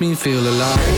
makes me feel alive.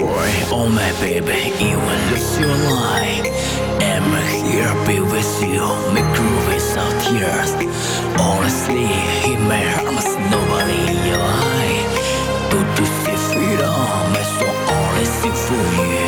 Oh my baby, even lose your life. I'm here be with you. make groove without tears. Honestly, in my arms, nobody in your life. Do you see freedom? It's so see for you.